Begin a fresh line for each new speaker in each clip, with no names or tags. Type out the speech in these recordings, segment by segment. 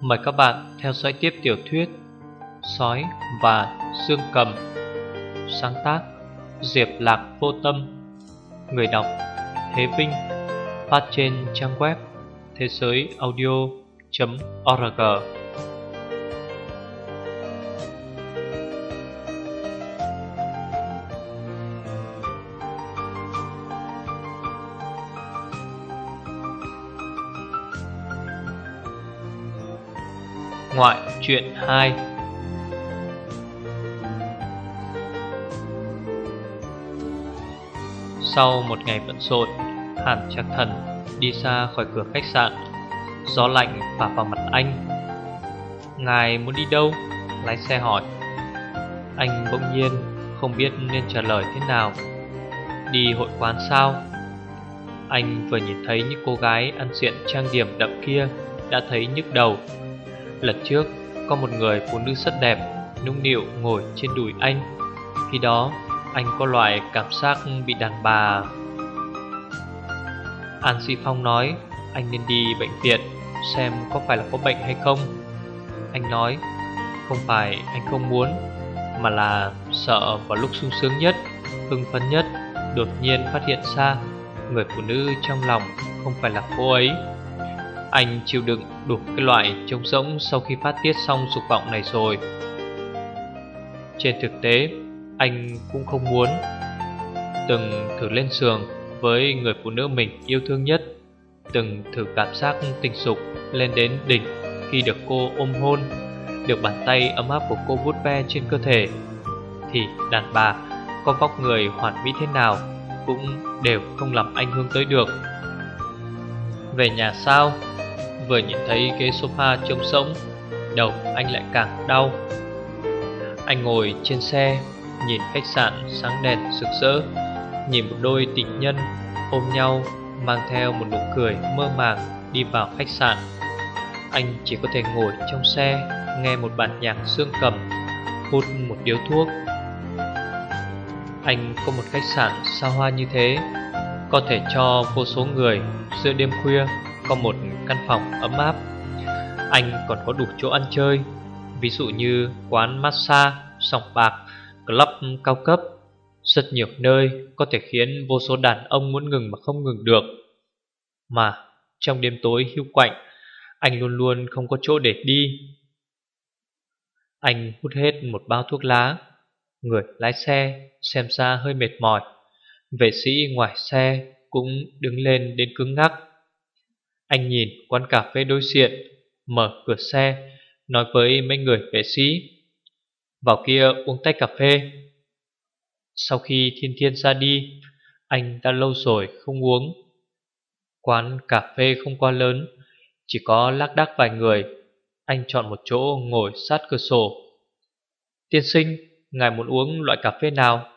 Mời các bạn theo dõi tiếp tiểu thuyết Sói và Dương Cầm. Sáng tác Diệp Lạc Vô Tâm. Người đọc Thế Vinh. Phát trên trang web thế giới audio.org Ngoại truyện 2 Sau một ngày bận rộn, Hàn Trạc Thần đi ra khỏi cửa khách sạn. Gió lạnh phả vào mặt anh. Ngài muốn đi đâu? Lái xe hỏi. Anh bỗng nhiên không biết nên trả lời thế nào. Đi hội quán sao? Anh vừa nhìn thấy những cô gái ăn diện trang điểm đậm kia đã thấy nhức đầu Lần trước, có một người phụ nữ rất đẹp, Nũng nịu ngồi trên đùi anh. Khi đó, anh có loại cảm giác bị đàn bà. An Sĩ Phong nói, Anh nên đi bệnh viện, Xem có phải là có bệnh hay không. Anh nói, Không phải anh không muốn, Mà là sợ vào lúc sung sướng nhất, Hưng phấn nhất, Đột nhiên phát hiện ra Người phụ nữ trong lòng không phải là cô ấy anh chịu đựng đủ cái loại trống rỗng sau khi phát tiết xong dục vọng này rồi. Trên thực tế, anh cũng không muốn Từng thử lên giường với người phụ nữ mình yêu thương nhất Từng thử cảm giác tình dục lên đến đỉnh khi được cô ôm hôn Được bàn tay ấm áp của cô vuốt ve trên cơ thể. Thì đàn bà có vóc người hoàn mỹ thế nào Cũng đều không làm anh hướng tới được. Về nhà sao? Vừa nhìn thấy ghế sofa trông sống Đầu anh lại càng đau. Anh ngồi trên xe, Nhìn khách sạn sáng đèn rực rỡ, Nhìn một đôi tình nhân ôm nhau, Mang theo một nụ cười mơ màng đi vào khách sạn. Anh chỉ có thể ngồi trong xe, Nghe một bản nhạc xương cầm, Hút một điếu thuốc. Anh có một khách sạn xa hoa như thế, Có thể cho vô số người giữa đêm khuya có một căn phòng ấm áp. Anh còn có đủ chỗ ăn chơi Ví dụ như quán massage, sòng bạc, club cao cấp. Rất nhiều nơi có thể khiến vô số đàn ông muốn ngừng mà không ngừng được. Mà trong đêm tối hưu quạnh Anh luôn luôn không có chỗ để đi. Anh hút hết một bao thuốc lá Người lái xe xem ra hơi mệt mỏi. Vệ sĩ ngoài xe cũng đứng lên đến cứng ngắc anh nhìn quán cà phê đối diện, Mở cửa xe, Nói với mấy người vệ sĩ. Vào kia uống tách cà phê. Sau khi thiên thiên ra đi, Anh đã lâu rồi không uống. Quán cà phê không quá lớn, Chỉ có lác đác vài người. Anh chọn một chỗ ngồi sát cửa sổ. Tiên sinh, Ngài muốn uống loại cà phê nào?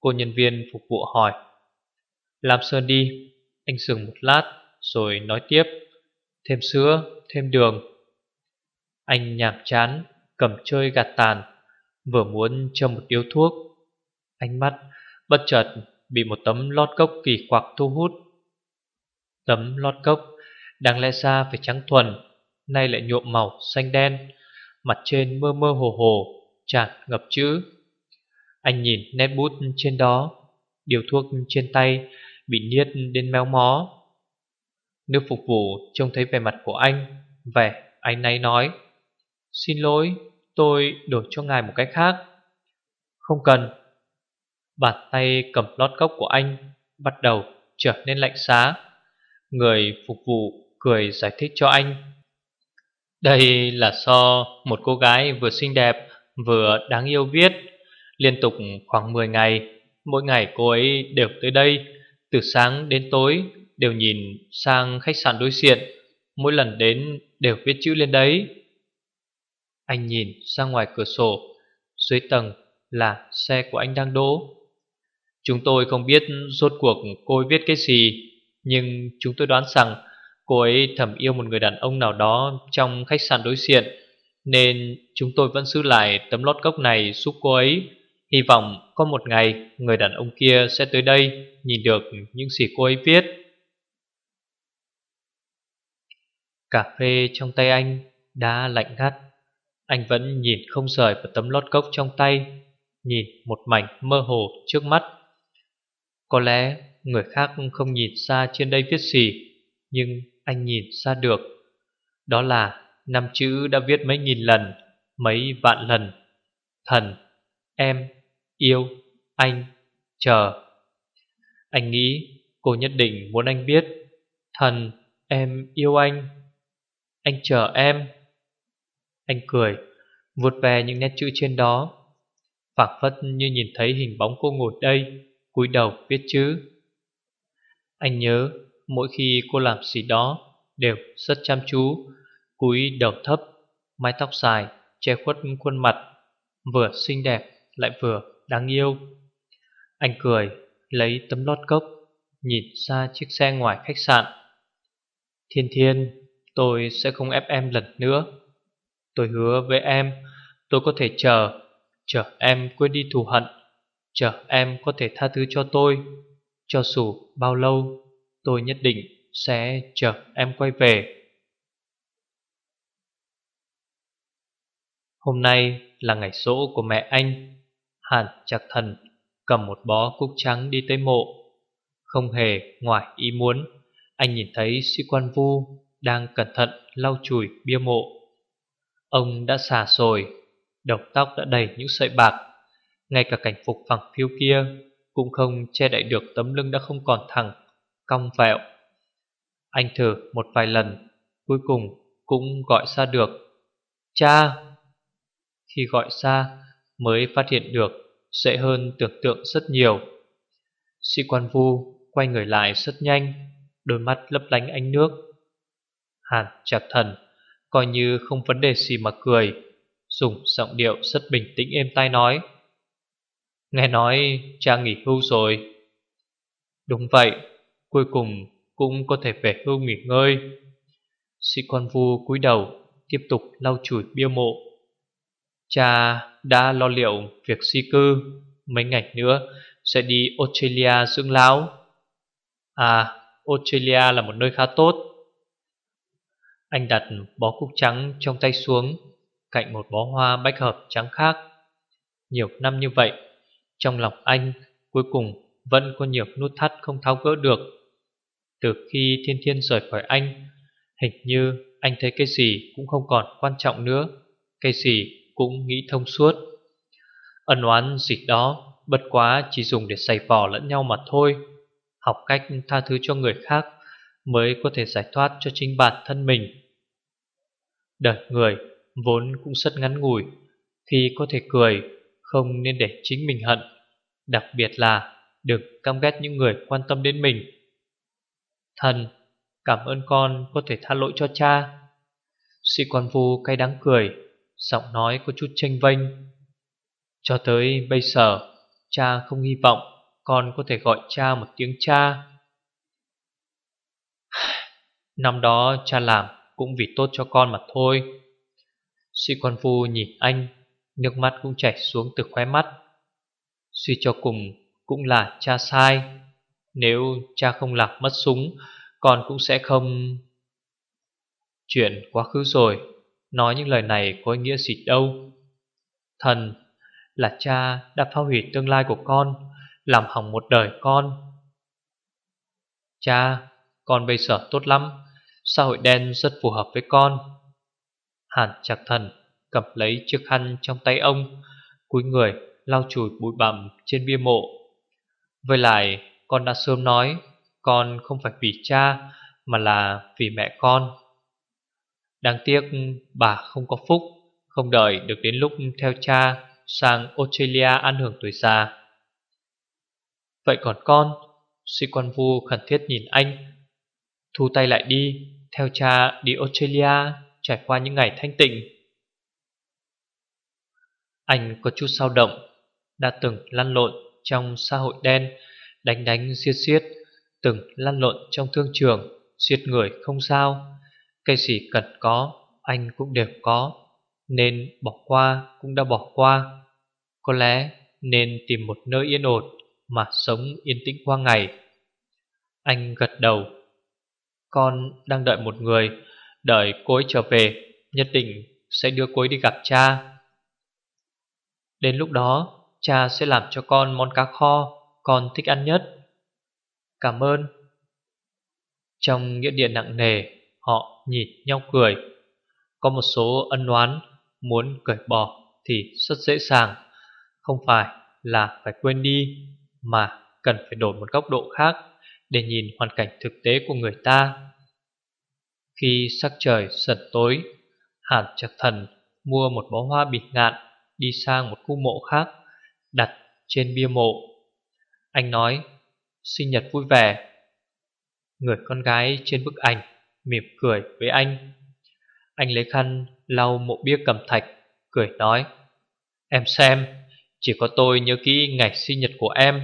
Cô nhân viên phục vụ hỏi. Làm sơn đi, Anh dừng một lát rồi nói tiếp Thêm sữa, thêm đường. Anh nhàm chán Cầm chơi gạt tàn Vừa muốn cho một điếu thuốc. Ánh mắt bất chợt Bị một tấm lót cốc kỳ quặc thu hút. Tấm lót cốc Đáng lẽ ra phải trắng thuần Nay lại nhuộm màu xanh đen Mặt trên mơ mơ hồ hồ Tràn ngập chữ. Anh nhìn nét bút trên đó Điều thuốc trên tay Bị niết đến méo mó. Nữ phục vụ trông thấy vẻ mặt của anh, Vẻ anh nay nói, Xin lỗi, tôi đổi cho ngài một cách khác. Không cần. Bàn tay cầm lót cốc của anh Bắt đầu trở nên lạnh giá Người phục vụ cười giải thích cho anh, Đây là do một cô gái vừa xinh đẹp, Vừa đáng yêu viết. Liên tục khoảng 10 ngày, Mỗi ngày cô ấy đều tới đây Từ sáng đến tối đều nhìn sang khách sạn đối diện, Mỗi lần đến đều viết chữ lên đấy. Anh nhìn ra ngoài cửa sổ, Dưới tầng là xe của anh đang đỗ. Chúng tôi không biết rốt cuộc cô ấy viết cái gì, Nhưng chúng tôi đoán rằng Cô ấy thầm yêu một người đàn ông nào đó Trong khách sạn đối diện, Nên chúng tôi vẫn giữ lại tấm lót cốc này giúp cô ấy. Hy vọng có một ngày người đàn ông kia sẽ tới đây Nhìn được những gì cô ấy viết. Cà phê trong tay anh đã lạnh ngắt. Anh vẫn nhìn không rời vào tấm lót cốc trong tay Nhìn một mảnh mơ hồ trước mắt. Có lẽ người khác không nhìn ra trên đây viết gì Nhưng anh nhìn ra được. Đó là năm chữ đã viết mấy nghìn lần Mấy vạn lần. Thần, em, yêu, anh, chờ. Anh nghĩ cô nhất định muốn anh biết Thần, em yêu anh. Anh chờ em. Anh cười vuột về những nét chữ trên đó. Phảng phất như nhìn thấy hình bóng cô ngồi đây, cúi đầu viết chữ. Anh nhớ, mỗi khi cô làm gì đó Đều rất chăm chú, cúi đầu thấp, Mái tóc dài, che khuất khuôn mặt, Vừa xinh đẹp lại vừa đáng yêu. Anh cười, lấy tấm lót cốc, Nhìn ra chiếc xe ngoài khách sạn. Thiên thiên Tôi sẽ không ép em lần nữa. Tôi hứa với em, Tôi có thể chờ Chờ em quên đi thù hận, Chờ em có thể tha thứ cho tôi. Cho dù bao lâu, Tôi nhất định sẽ chờ em quay về. Hôm nay là ngày sổ của mẹ anh. Hàn chặt thần Cầm một bó cúc trắng đi tới mộ. Không hề ngoài ý muốn, Anh nhìn thấy sĩ quan vu đang cẩn thận lau chùi bia mộ. Ông đã xà rồi Đầu tóc đã đầy những sợi bạc, Ngay cả cảnh phục phẳng phiu kia Cũng không che đậy được tấm lưng đã không còn thẳng, Cong vẹo. Anh thử một vài lần, Cuối cùng cũng gọi ra được, Cha! Khi gọi ra mới phát hiện được Dễ hơn tưởng tượng rất nhiều. Sĩ quan vu quay người lại rất nhanh, Đôi mắt lấp lánh ánh nước. Hàn chặt thần, Coi như không vấn đề gì mà cười, Dùng giọng điệu rất bình tĩnh êm tai nói. Nghe nói cha nghỉ hưu rồi. Đúng vậy, Cuối cùng cũng có thể về hưu nghỉ ngơi. Sĩ quan vu cúi đầu, Tiếp tục lau chùi bia mộ. Cha đã lo liệu việc di cư, Mấy ngày nữa sẽ đi Australia dưỡng lão. À Australia là một nơi khá tốt. Anh đặt bó cúc trắng trong tay xuống, Cạnh một bó hoa bách hợp trắng khác. Nhiều năm như vậy, Trong lòng anh cuối cùng Vẫn có nhiều nút thắt không tháo gỡ được. Từ khi thiên thiên rời khỏi anh, Hình như anh thấy cái gì cũng không còn quan trọng nữa, Cái gì cũng nghĩ thông suốt. Ân oán gì đó Bất quá chỉ dùng để giày vò lẫn nhau mà thôi. Học cách tha thứ cho người khác Mới có thể giải thoát cho chính bản thân mình. Đời người vốn cũng rất ngắn ngủi. Khi có thể cười, Không nên để chính mình hận, Đặc biệt là đừng căm ghét những người quan tâm đến mình. Thần, Cảm ơn con có thể tha lỗi cho cha. Sĩ quan vu cay đắng cười, Giọng nói có chút tranh vênh. Cho tới bây giờ, Cha không hy vọng Con có thể gọi cha một tiếng cha. Năm đó cha làm cũng vì tốt cho con mà thôi. Sĩ quan phu nhìn anh, Nước mắt cũng chảy xuống từ khóe mắt. Suy cho cùng Cũng là cha sai. Nếu cha không lạc mất súng, Con cũng sẽ không Chuyện quá khứ rồi. Nói những lời này có ý nghĩa gì đâu. Thần Là cha đã phá hủy tương lai của con, Làm hỏng một đời con. Cha, Con bây giờ tốt lắm. Xã hội đen rất phù hợp với con. Hàn chặt thần cầm lấy chiếc khăn trong tay ông, cúi người lau chùi bụi bặm trên bia mộ. Với lại, con đã sớm nói, Con không phải vì cha Mà là vì mẹ con. Đáng tiếc bà không có phúc, Không đợi được đến lúc theo cha Sang Australia ăn hưởng tuổi già. Vậy còn con, Sĩ quan vu khẩn thiết nhìn anh Thu tay lại đi Theo cha đi Australia Trải qua những ngày thanh tịnh. Anh có chút sao động Đã từng lăn lộn trong xã hội đen Đánh đánh xiết xiết, Từng lăn lộn trong thương trường Xiết người không sao. Cái gì cần có Anh cũng đều có Nên bỏ qua cũng đã bỏ qua. Có lẽ nên tìm một nơi yên ổn Mà sống yên tĩnh qua ngày. Anh gật đầu con đang đợi một người, Đợi cô ấy trở về, nhất định sẽ đưa cô ấy đi gặp cha. Đến lúc đó, Cha sẽ làm cho con món cá kho Con thích ăn nhất. Cảm ơn. Trong nghĩa địa nặng nề, Họ nhìn nhau cười. Có một số ân oán Muốn cởi bỏ thì rất dễ dàng. Không phải là phải quên đi, Mà cần phải đổi một góc độ khác. Để nhìn hoàn cảnh thực tế của người ta. Khi sắc trời dần tối, Hàn Trạc Thần mua một bó hoa bịt ngạn Đi sang một khu mộ khác Đặt trên bia mộ. Anh nói, Sinh nhật vui vẻ. Người con gái trên bức ảnh Mỉm cười với anh. Anh lấy khăn lau mộ bia cầm thạch, Cười nói, Em xem, Chỉ có tôi nhớ kỹ ngày sinh nhật của em.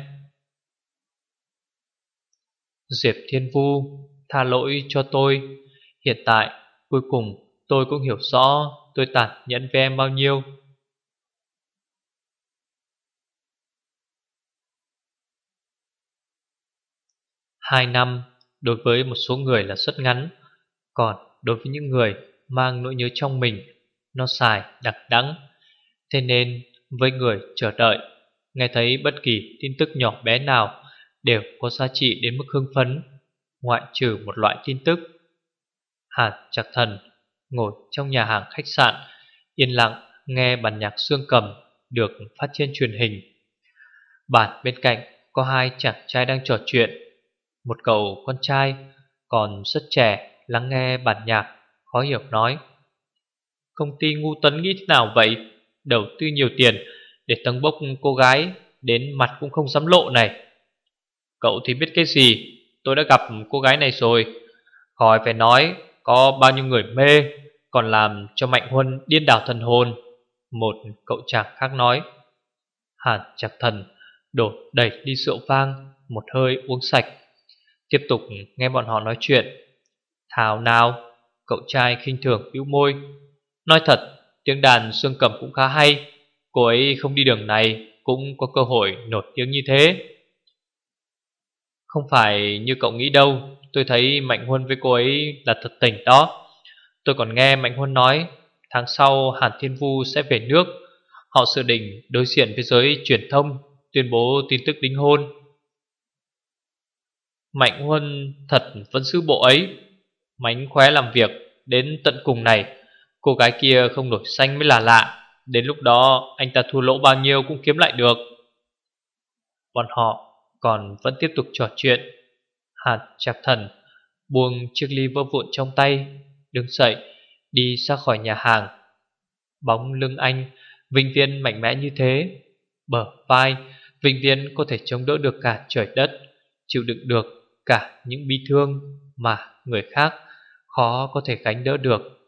Diệp Thiên Vu Tha lỗi cho tôi. Hiện tại, cuối cùng tôi cũng hiểu rõ Tôi tản nhẫn với em bao nhiêu. Hai năm đối với một số người là rất ngắn, Còn đối với những người mang nỗi nhớ trong mình, Nó dài, đặc đắng Thế nên, với người chờ đợi, Nghe thấy bất kỳ tin tức nhỏ bé nào Đều có giá trị đến mức hưng phấn, Ngoại trừ một loại tin tức. Hàn chặt thần Ngồi trong nhà hàng khách sạn, Yên lặng nghe bản nhạc xương cầm Được phát trên truyền hình. Bản bên cạnh có hai chàng trai đang trò chuyện, một cậu con trai còn rất trẻ lắng nghe bản nhạc, khó hiểu nói, Công ty ngu tấn nghĩ thế nào vậy? Đầu tư nhiều tiền để tầng bốc cô gái Đến mặt cũng không dám lộ này. Cậu thì biết cái gì? Tôi đã gặp cô gái này rồi. Khỏi phải nói, Có bao nhiêu người mê, Còn làm cho Mạnh Huân điên đảo thần hồn. Một cậu chàng khác nói. Hàn chặt thần, Đổ đẩy đi rượu vang, Một hơi uống sạch. Tiếp tục nghe bọn họ nói chuyện. Thảo nào, Cậu trai khinh thường bĩu môi. Nói thật, tiếng đàn xương cầm cũng khá hay. Cô ấy không đi đường này Cũng có cơ hội nổi tiếng như thế. Không phải như cậu nghĩ đâu, Tôi thấy Mạnh Huân với cô ấy là thật tình đó. Tôi còn nghe Mạnh Huân nói, Tháng sau Hàn Thiên Vu sẽ về nước. Họ dự định đối diện với giới truyền thông, Tuyên bố tin tức đính hôn. Mạnh Huân thật vẫn sư bộ ấy. Mánh khóe làm việc Đến tận cùng này. Cô gái kia không nổi xanh mới là lạ. Đến lúc đó, anh ta thua lỗ bao nhiêu cũng kiếm lại được. Bọn họ còn vẫn tiếp tục trò chuyện Hạt chạc thần Buông chiếc ly vỡ vụn trong tay, Đứng dậy, Đi ra khỏi nhà hàng Bóng lưng anh, Vinh viên mạnh mẽ như thế, Bờ vai, Vinh viên có thể chống đỡ được cả trời đất, Chịu đựng được cả những bi thương mà người khác khó có thể gánh đỡ được.